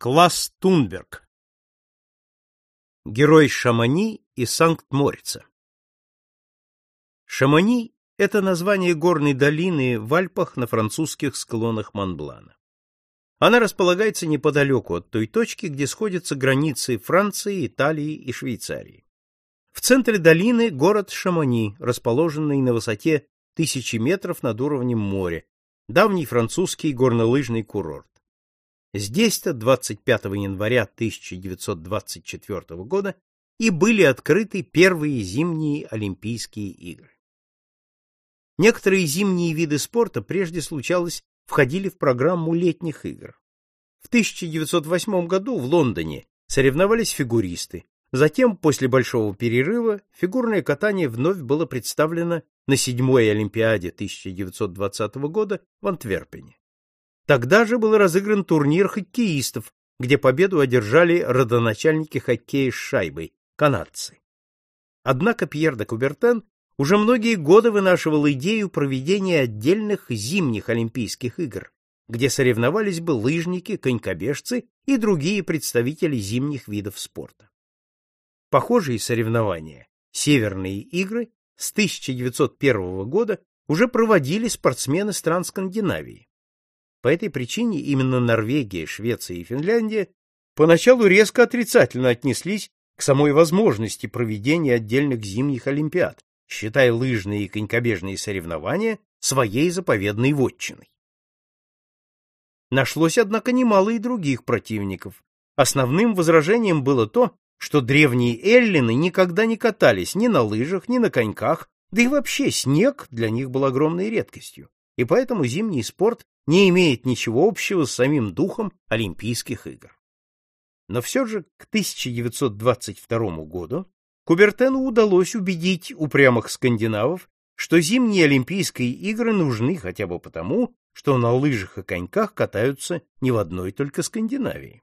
Класс Тунберг. Герой Шамани и Санкт-Морица. Шамани – это название горной долины в Альпах на французских склонах Монблана. Она располагается неподалеку от той точки, где сходятся границы Франции, Италии и Швейцарии. В центре долины город Шамани, расположенный на высоте тысячи метров над уровнем моря, давний французский горнолыжный курорт. Здесь-то 25 января 1924 года и были открыты первые зимние Олимпийские игры. Некоторые зимние виды спорта прежде случалось входили в программу летних игр. В 1908 году в Лондоне соревновались фигуристы. Затем, после большого перерыва, фигурное катание вновь было представлено на седьмой Олимпиаде 1920 года в Антверпене. Тогда же был разыгран турнир хоккеистов, где победу одержали родоначальники хоккея с шайбой канадцы. Однако Пьер де Кубертен уже многие годы вынашивал идею проведения отдельных зимних Олимпийских игр, где соревновались бы лыжники, конькобежцы и другие представители зимних видов спорта. Похожие соревнования, Северные игры, с 1901 года уже проводили спортсмены стран Скандинавии. По этой причине именно Норвегия, Швеция и Финляндия поначалу резко отрицательно отнеслись к самой возможности проведения отдельных зимних олимпиад, считая лыжные и конькобежные соревнования своей заповедной вотчиной. Нашлось, однако, немало и других противников. Основным возражением было то, что древние эллины никогда не катались ни на лыжах, ни на коньках, да и вообще снег для них был огромной редкостью, и поэтому зимний спорт не имеет ничего общего с самим духом Олимпийских игр. Но все же к 1922 году Кубертену удалось убедить упрямых скандинавов, что зимние Олимпийские игры нужны хотя бы потому, что на лыжах и коньках катаются не в одной только Скандинавии.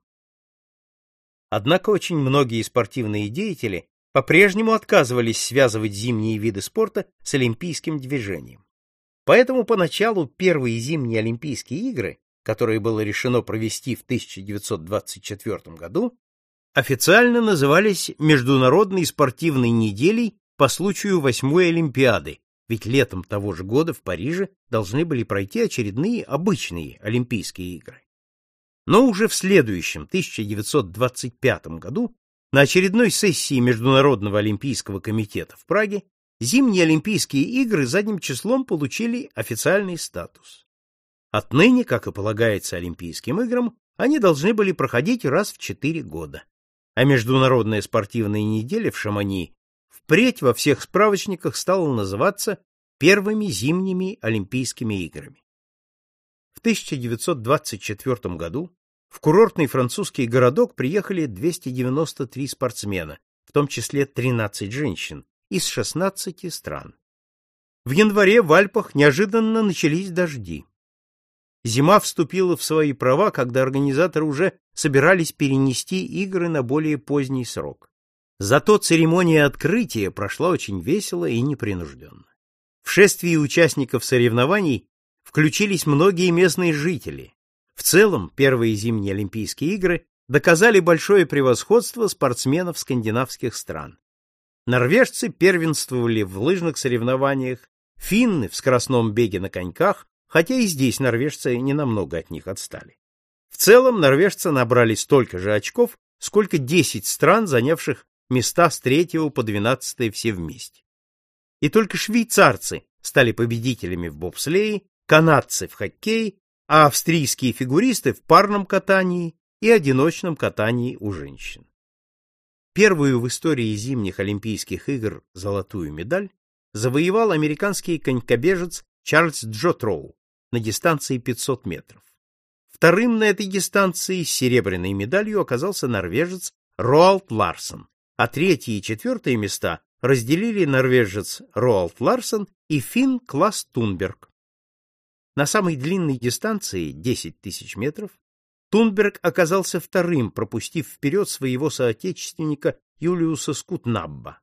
Однако очень многие спортивные деятели по-прежнему отказывались связывать зимние виды спорта с олимпийским движением. Поэтому поначалу первые зимние Олимпийские игры, которые было решено провести в 1924 году, официально назывались Международной спортивной неделей по случаю восьмой Олимпиады, ведь летом того же года в Париже должны были пройти очередные обычные Олимпийские игры. Но уже в следующем, 1925 году, на очередной сессии Международного олимпийского комитета в Праге зимние Олимпийские игры задним числом получили официальный статус. Отныне, как и полагается Олимпийским играм, они должны были проходить раз в четыре года. А Международная спортивная неделя в Шамани впредь во всех справочниках стала называться первыми зимними Олимпийскими играми. В 1924 году в курортный французский городок приехали 293 спортсмена, в том числе 13 женщин, из 16 стран. В январе в Альпах неожиданно начались дожди. Зима вступила в свои права, когда организаторы уже собирались перенести игры на более поздний срок. Зато церемония открытия прошла очень весело и непринужденно. В шествии участников соревнований включились многие местные жители. В целом, первые зимние Олимпийские игры доказали большое превосходство спортсменов скандинавских стран. Норвежцы первенствовали в лыжных соревнованиях, финны в скоростном беге на коньках, хотя и здесь норвежцы не намного от них отстали. В целом норвежцы набрали столько же очков, сколько 10 стран, занявших места с 3 по 12 все вместе. И только швейцарцы стали победителями в бобслее, канадцы в хоккее, а австрийские фигуристы в парном катании и одиночном катании у женщин. Первую в истории зимних Олимпийских игр золотую медаль завоевал американский конькобежец Чарльз Джотроу на дистанции 500 метров. Вторым на этой дистанции с серебряной медалью оказался норвежец Роалд Ларсон, а третье и четвертое места разделили норвежец Роалд Ларсон и финн Класс Тунберг. На самой длинной дистанции, 10 тысяч метров, Тунберг оказался вторым, пропустив вперед своего соотечественника Юлиуса Скутнабба.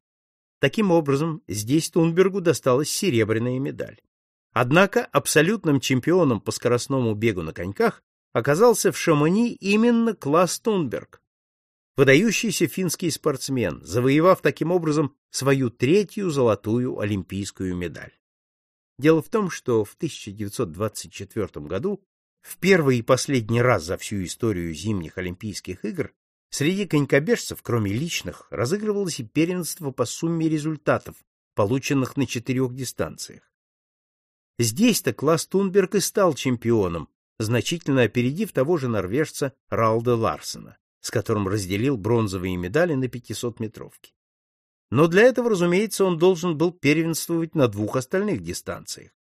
Таким образом, здесь Тунбергу досталась серебряная медаль. Однако абсолютным чемпионом по скоростному бегу на коньках оказался в Шамони именно Класс Тунберг, выдающийся финский спортсмен, завоевав таким образом свою третью золотую олимпийскую медаль. Дело в том, что в 1924 году, в первый и последний раз за всю историю зимних Олимпийских игр, среди конькобежцев, кроме личных, разыгрывалось и первенство по сумме результатов, полученных на четырех дистанциях. Здесь-то класс Тунберг и стал чемпионом, значительно опередив того же норвежца Ралда Ларсена, с которым разделил бронзовые медали на 500-метровке. Но для этого, разумеется, он должен был первенствовать на двух остальных дистанциях.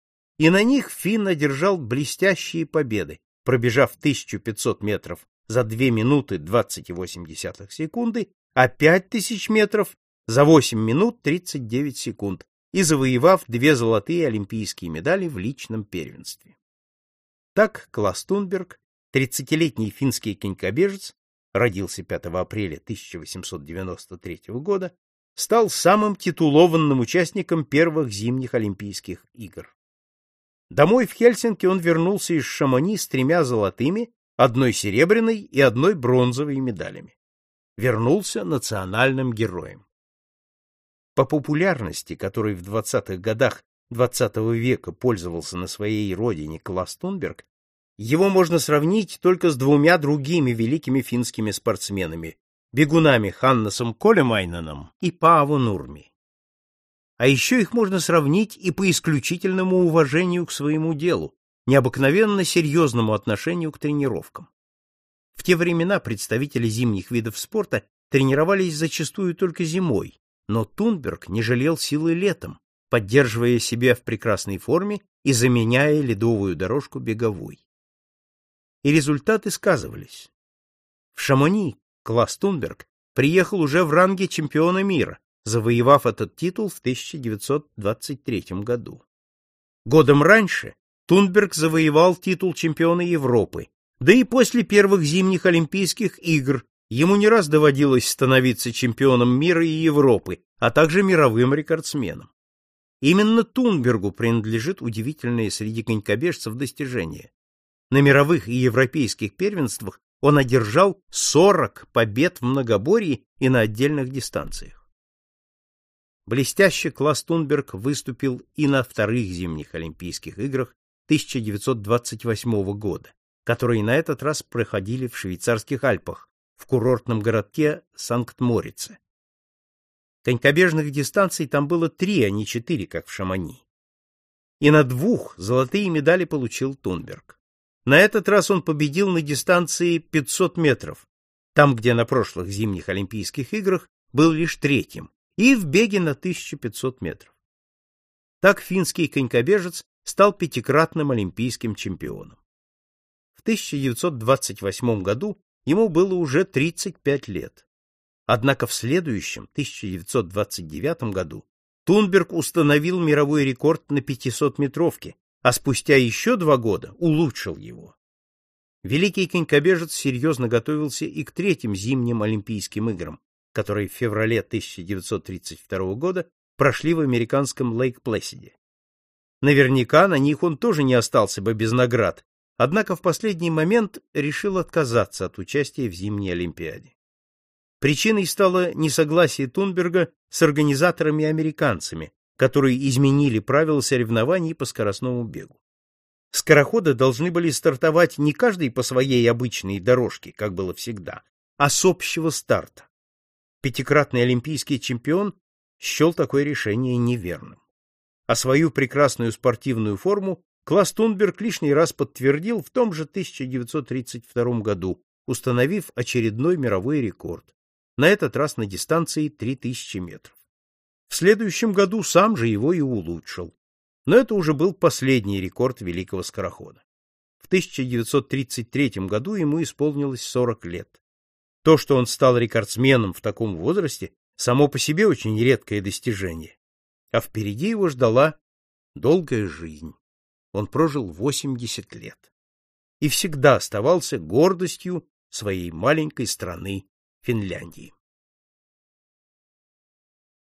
И на них Финн одержал блестящие победы, пробежав 1500 метров за 2 минуты 20,8 секунды, а 5000 метров за 8 минут 39 секунд и завоевав две золотые олимпийские медали в личном первенстве. Так Клас Тунберг, 30-летний финский конькобежец, родился 5 апреля 1893 года, стал самым титулованным участником первых зимних Олимпийских игр. Домой в Хельсинки он вернулся из Шамони с тремя золотыми, одной серебряной и одной бронзовой медалями. Вернулся национальным героем. По популярности, которой в 20-х годах XX -го века пользовался на своей родине Класс Тунберг, его можно сравнить только с двумя другими великими финскими спортсменами бегунами Ханнесом Колемайненом и Пааво Нурми. А еще их можно сравнить и по исключительному уважению к своему делу, необыкновенно серьезному отношению к тренировкам. В те времена представители зимних видов спорта тренировались зачастую только зимой, но Тунберг не жалел силы летом, поддерживая себя в прекрасной форме и заменяя ледовую дорожку беговой. И результаты сказывались. В Шамони Класс Тунберг приехал уже в ранге чемпиона мира, завоевав этот титул в 1923 году. Годом раньше Тунберг завоевал титул чемпиона Европы, да и после первых зимних Олимпийских игр ему не раз доводилось становиться чемпионом мира и Европы, а также мировым рекордсменом. Именно Тунбергу принадлежит удивительное среди конькобежцев достижение. На мировых и европейских первенствах он одержал 40 побед в многоборье и на отдельных дистанциях. Блестяще Класс Тунберг выступил и на вторых зимних Олимпийских играх 1928 года, которые на этот раз проходили в швейцарских Альпах, в курортном городке Санкт-Морице. Конькобежных дистанций там было три, а не четыре, как в Шамани. И на двух золотые медали получил Тунберг. На этот раз он победил на дистанции 500 метров, там, где на прошлых зимних Олимпийских играх был лишь третьим, и в беге на 1500 метров. Так финский конькобежец стал пятикратным олимпийским чемпионом. В 1928 году ему было уже 35 лет. Однако в следующем, 1929 году, Тунберг установил мировой рекорд на 500-метровке, а спустя еще два года улучшил его. Великий конькобежец серьезно готовился и к третьим зимним Олимпийским играм, которые в феврале 1932 года прошли в американском Лейк-Плэсиде. Наверняка на них он тоже не остался бы без наград, однако в последний момент решил отказаться от участия в зимней Олимпиаде. Причиной стало несогласие Тунберга с организаторами-американцами, которые изменили правила соревнований по скоростному бегу. Скороходы должны были стартовать не каждый по своей обычной дорожке, как было всегда, а с общего старта. Пятикратный олимпийский чемпион счел такое решение неверным. А свою прекрасную спортивную форму Класс Тунберг лишний раз подтвердил в том же 1932 году, установив очередной мировой рекорд, на этот раз на дистанции 3000 метров. В следующем году сам же его и улучшил. Но это уже был последний рекорд великого скорохода. В 1933 году ему исполнилось 40 лет. То, что он стал рекордсменом в таком возрасте, само по себе очень редкое достижение. А впереди его ждала долгая жизнь. Он прожил 80 лет и всегда оставался гордостью своей маленькой страны Финляндии.